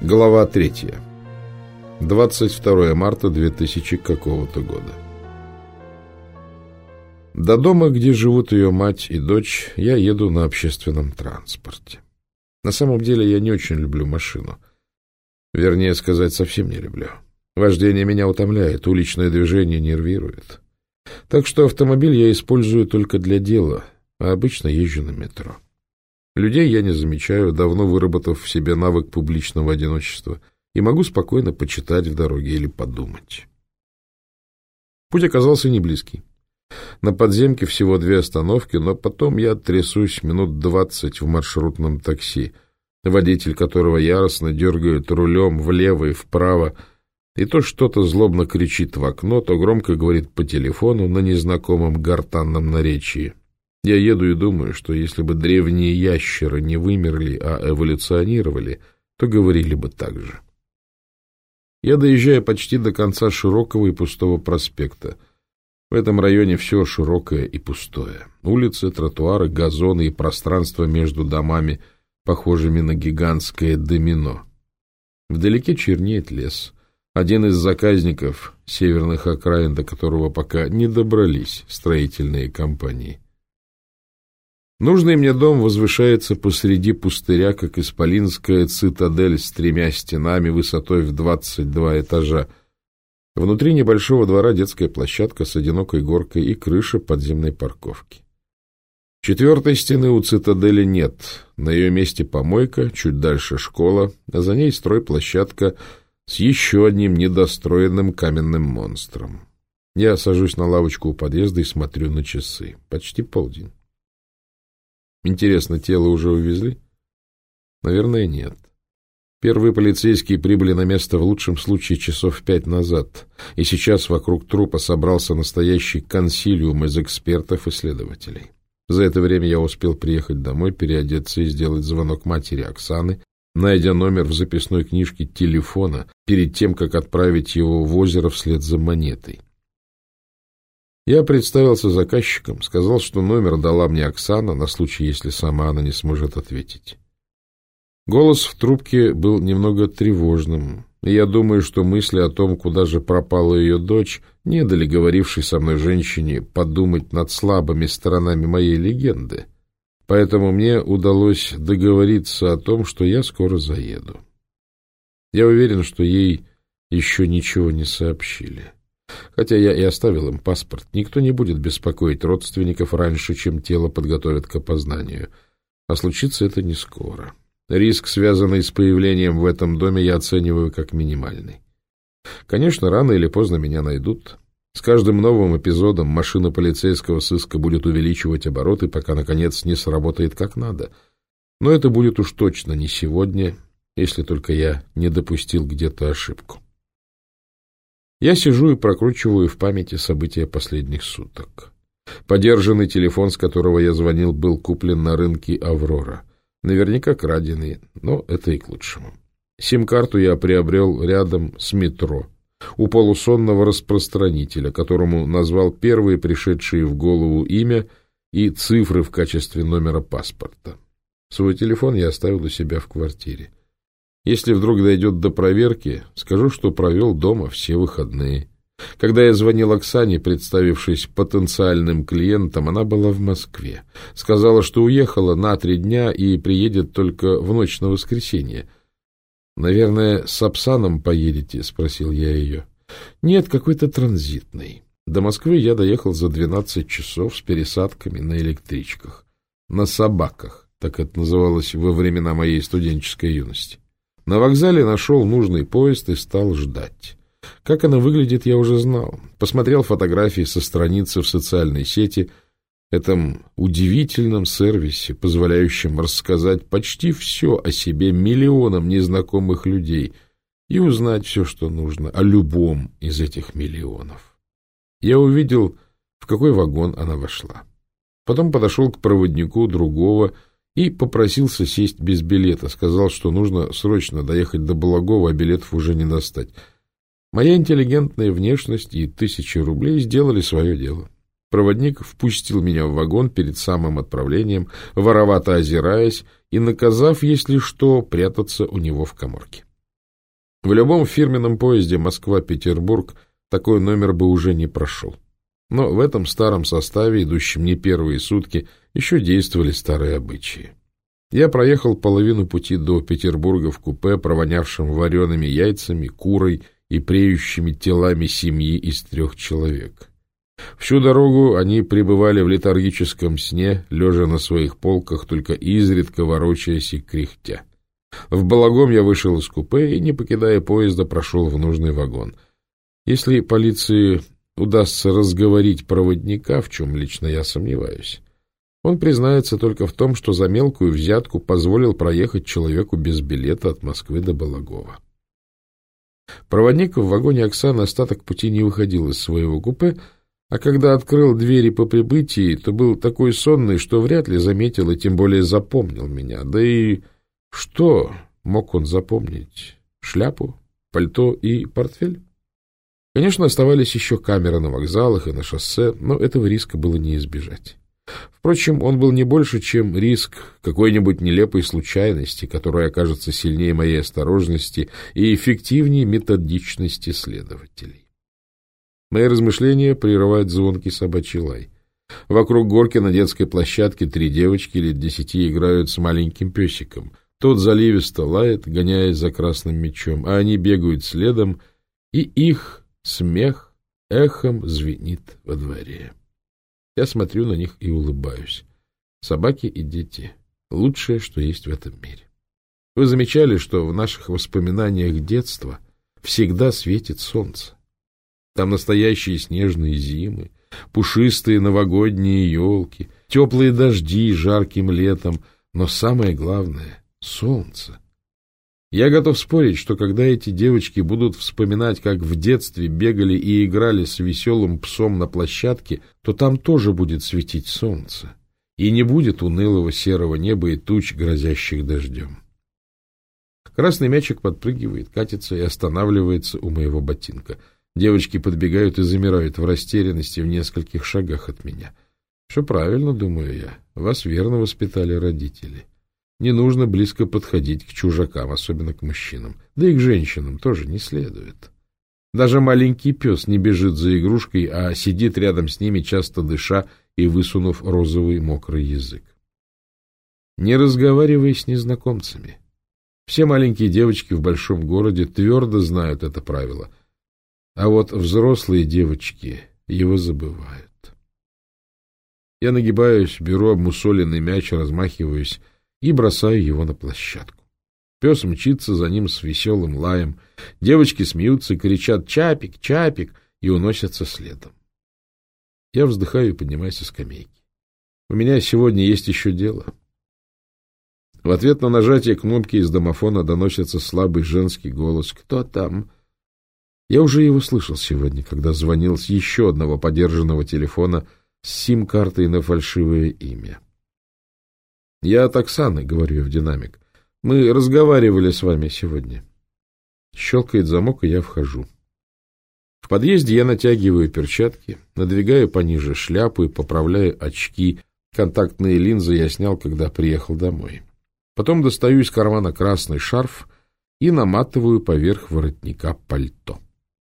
Глава третья. 22 марта 2000 какого-то года. До дома, где живут ее мать и дочь, я еду на общественном транспорте. На самом деле я не очень люблю машину. Вернее сказать, совсем не люблю. Вождение меня утомляет, уличное движение нервирует. Так что автомобиль я использую только для дела, а обычно езжу на метро. Людей я не замечаю, давно выработав в себе навык публичного одиночества, и могу спокойно почитать в дороге или подумать. Путь оказался не близкий. На подземке всего две остановки, но потом я трясусь минут двадцать в маршрутном такси, водитель которого яростно дергает рулем влево и вправо, и то что-то злобно кричит в окно, то громко говорит по телефону на незнакомом гортанном наречии. Я еду и думаю, что если бы древние ящеры не вымерли, а эволюционировали, то говорили бы так же. Я доезжаю почти до конца широкого и пустого проспекта. В этом районе все широкое и пустое. Улицы, тротуары, газоны и пространство между домами, похожими на гигантское домино. Вдалеке чернеет лес. Один из заказников северных окраин, до которого пока не добрались строительные компании. Нужный мне дом возвышается посреди пустыря, как исполинская цитадель с тремя стенами высотой в двадцать два этажа. Внутри небольшого двора детская площадка с одинокой горкой и крыша подземной парковки. Четвертой стены у цитадели нет. На ее месте помойка, чуть дальше школа, а за ней стройплощадка с еще одним недостроенным каменным монстром. Я сажусь на лавочку у подъезда и смотрю на часы. Почти полдень. Интересно, тело уже увезли? Наверное, нет. Первые полицейские прибыли на место в лучшем случае часов пять назад, и сейчас вокруг трупа собрался настоящий консилиум из экспертов и следователей. За это время я успел приехать домой, переодеться и сделать звонок матери Оксаны, найдя номер в записной книжке телефона перед тем, как отправить его в озеро вслед за монетой. Я представился заказчиком, сказал, что номер дала мне Оксана на случай, если сама она не сможет ответить. Голос в трубке был немного тревожным, и я думаю, что мысли о том, куда же пропала ее дочь, не дали говорившей со мной женщине подумать над слабыми сторонами моей легенды. Поэтому мне удалось договориться о том, что я скоро заеду. Я уверен, что ей еще ничего не сообщили. Хотя я и оставил им паспорт, никто не будет беспокоить родственников раньше, чем тело подготовят к опознанию. А случится это не скоро. Риск, связанный с появлением в этом доме, я оцениваю как минимальный. Конечно, рано или поздно меня найдут. С каждым новым эпизодом машина полицейского сыска будет увеличивать обороты, пока, наконец, не сработает как надо. Но это будет уж точно не сегодня, если только я не допустил где-то ошибку. Я сижу и прокручиваю в памяти события последних суток. Подержанный телефон, с которого я звонил, был куплен на рынке «Аврора». Наверняка краденый, но это и к лучшему. Сим-карту я приобрел рядом с метро, у полусонного распространителя, которому назвал первые пришедшие в голову имя и цифры в качестве номера паспорта. Свой телефон я оставил у себя в квартире. Если вдруг дойдет до проверки, скажу, что провел дома все выходные. Когда я звонил Оксане, представившись потенциальным клиентом, она была в Москве. Сказала, что уехала на три дня и приедет только в ночь на воскресенье. «Наверное, с Апсаном поедете?» — спросил я ее. «Нет, какой-то транзитный. До Москвы я доехал за двенадцать часов с пересадками на электричках. На собаках, так это называлось во времена моей студенческой юности. На вокзале нашел нужный поезд и стал ждать. Как она выглядит, я уже знал. Посмотрел фотографии со страницы в социальной сети, этом удивительном сервисе, позволяющем рассказать почти все о себе миллионам незнакомых людей и узнать все, что нужно о любом из этих миллионов. Я увидел, в какой вагон она вошла. Потом подошел к проводнику другого и попросился сесть без билета. Сказал, что нужно срочно доехать до Благова, а билетов уже не достать. Моя интеллигентная внешность и тысячи рублей сделали свое дело. Проводник впустил меня в вагон перед самым отправлением, воровато озираясь и наказав, если что, прятаться у него в коморке. В любом фирменном поезде Москва-Петербург такой номер бы уже не прошел. Но в этом старом составе, идущем не первые сутки, еще действовали старые обычаи. Я проехал половину пути до Петербурга в купе, провонявшем вареными яйцами, курой и преющими телами семьи из трех человек. Всю дорогу они пребывали в летаргическом сне, лежа на своих полках, только изредка ворочаясь и кряхтя. В Балагом я вышел из купе и, не покидая поезда, прошел в нужный вагон. Если полиции удастся разговорить проводника, в чем лично я сомневаюсь, он признается только в том, что за мелкую взятку позволил проехать человеку без билета от Москвы до Балагова. Проводник в вагоне Оксаны остаток пути не выходил из своего купе, а когда открыл двери по прибытии, то был такой сонный, что вряд ли заметил и тем более запомнил меня. Да и что мог он запомнить? Шляпу, пальто и портфель? Конечно, оставались еще камеры на вокзалах и на шоссе, но этого риска было не избежать. Впрочем, он был не больше, чем риск какой-нибудь нелепой случайности, которая окажется сильнее моей осторожности и эффективнее методичности следователей. Мои размышления прерывает звонкий собачий лай. Вокруг горки на детской площадке три девочки лет десяти играют с маленьким песиком. Тот заливисто лает, гоняясь за красным мечом, а они бегают следом, и их смех эхом звенит во дворе. Я смотрю на них и улыбаюсь. Собаки и дети — лучшее, что есть в этом мире. Вы замечали, что в наших воспоминаниях детства всегда светит солнце? Там настоящие снежные зимы, пушистые новогодние елки, теплые дожди жарким летом, но самое главное — солнце — я готов спорить, что когда эти девочки будут вспоминать, как в детстве бегали и играли с веселым псом на площадке, то там тоже будет светить солнце, и не будет унылого серого неба и туч, грозящих дождем. Красный мячик подпрыгивает, катится и останавливается у моего ботинка. Девочки подбегают и замирают в растерянности в нескольких шагах от меня. Все правильно, думаю я, вас верно воспитали родители. — не нужно близко подходить к чужакам, особенно к мужчинам. Да и к женщинам тоже не следует. Даже маленький пес не бежит за игрушкой, а сидит рядом с ними, часто дыша и высунув розовый мокрый язык. Не разговаривай с незнакомцами. Все маленькие девочки в большом городе твердо знают это правило, а вот взрослые девочки его забывают. Я нагибаюсь, беру обмусоленный мяч, размахиваюсь, и бросаю его на площадку. Пес мчится за ним с веселым лаем. Девочки смеются, кричат «Чапик! Чапик!» и уносятся следом. Я вздыхаю и поднимаюсь со скамейки. У меня сегодня есть еще дело. В ответ на нажатие кнопки из домофона доносится слабый женский голос. «Кто там?» Я уже его слышал сегодня, когда звонил с еще одного подержанного телефона с сим-картой на фальшивое имя. — Я от Оксаны, — говорю я в динамик. — Мы разговаривали с вами сегодня. Щелкает замок, и я вхожу. В подъезде я натягиваю перчатки, надвигаю пониже шляпу и поправляю очки. Контактные линзы я снял, когда приехал домой. Потом достаю из кармана красный шарф и наматываю поверх воротника пальто.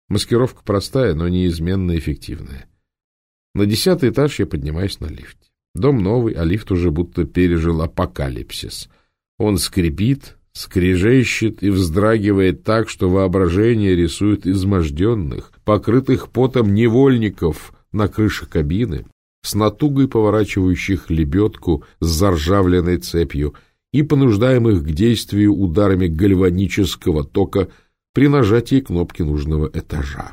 Маскировка простая, но неизменно эффективная. На десятый этаж я поднимаюсь на лифте. Дом новый, а лифт уже будто пережил апокалипсис. Он скрипит, скрежещет и вздрагивает так, что воображение рисует изможденных, покрытых потом невольников на крыше кабины, с натугой поворачивающих лебедку с заржавленной цепью и понуждаемых к действию ударами гальванического тока при нажатии кнопки нужного этажа.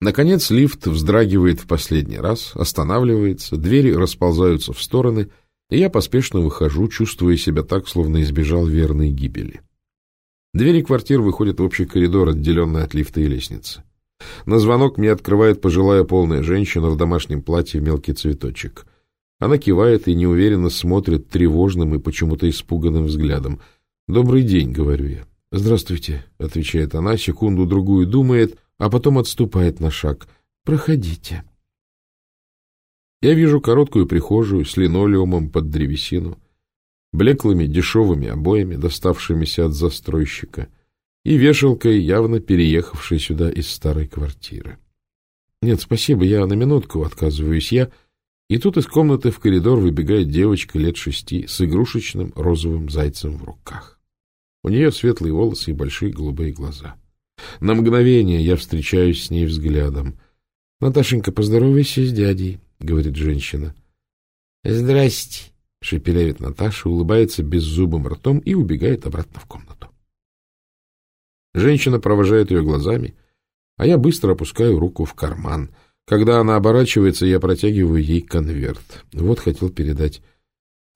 Наконец лифт вздрагивает в последний раз, останавливается, двери расползаются в стороны, и я поспешно выхожу, чувствуя себя так, словно избежал верной гибели. Двери квартир выходят в общий коридор, отделенный от лифта и лестницы. На звонок мне открывает пожилая полная женщина в домашнем платье мелкий цветочек. Она кивает и неуверенно смотрит тревожным и почему-то испуганным взглядом. «Добрый день», — говорю я. «Здравствуйте», — отвечает она, секунду-другую думает — а потом отступает на шаг. «Проходите». Я вижу короткую прихожую с линолеумом под древесину, блеклыми дешевыми обоями, доставшимися от застройщика, и вешалкой, явно переехавшей сюда из старой квартиры. «Нет, спасибо, я на минутку отказываюсь я». И тут из комнаты в коридор выбегает девочка лет шести с игрушечным розовым зайцем в руках. У нее светлые волосы и большие голубые глаза. На мгновение я встречаюсь с ней взглядом. — Наташенька, поздоровайся с дядей, — говорит женщина. — Здрасте, — шепелявит Наташа, улыбается беззубым ртом и убегает обратно в комнату. Женщина провожает ее глазами, а я быстро опускаю руку в карман. Когда она оборачивается, я протягиваю ей конверт. Вот хотел передать.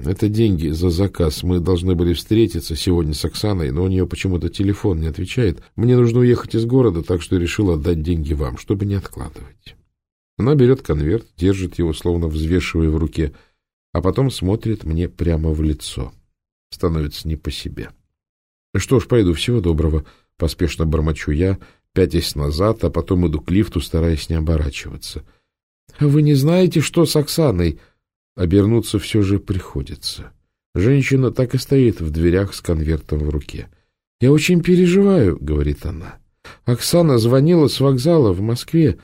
Это деньги за заказ. Мы должны были встретиться сегодня с Оксаной, но у нее почему-то телефон не отвечает. Мне нужно уехать из города, так что решил отдать деньги вам, чтобы не откладывать. Она берет конверт, держит его, словно взвешивая в руке, а потом смотрит мне прямо в лицо. Становится не по себе. Что ж, пойду, всего доброго. — поспешно бормочу я, пятясь назад, а потом иду к лифту, стараясь не оборачиваться. — А вы не знаете, что с Оксаной? Обернуться все же приходится. Женщина так и стоит в дверях с конвертом в руке. — Я очень переживаю, — говорит она. — Оксана звонила с вокзала в Москве.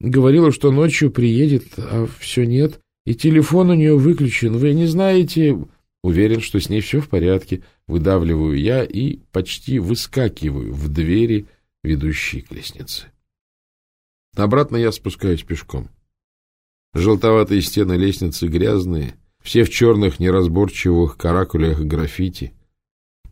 Говорила, что ночью приедет, а все нет. И телефон у нее выключен. Вы не знаете... Уверен, что с ней все в порядке. Выдавливаю я и почти выскакиваю в двери, ведущие к лестнице. Обратно я спускаюсь пешком. Желтоватые стены лестницы грязные, все в черных неразборчивых каракулях граффити.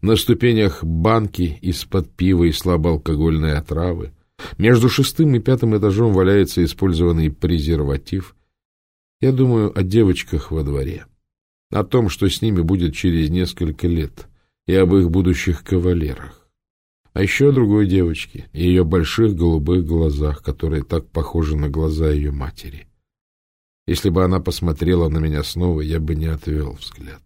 На ступенях банки из-под пива и слабоалкогольной отравы. Между шестым и пятым этажом валяется использованный презерватив. Я думаю о девочках во дворе о том, что с ними будет через несколько лет, и об их будущих кавалерах. А еще о другой девочке и ее больших голубых глазах, которые так похожи на глаза ее матери. Если бы она посмотрела на меня снова, я бы не отвел взгляд.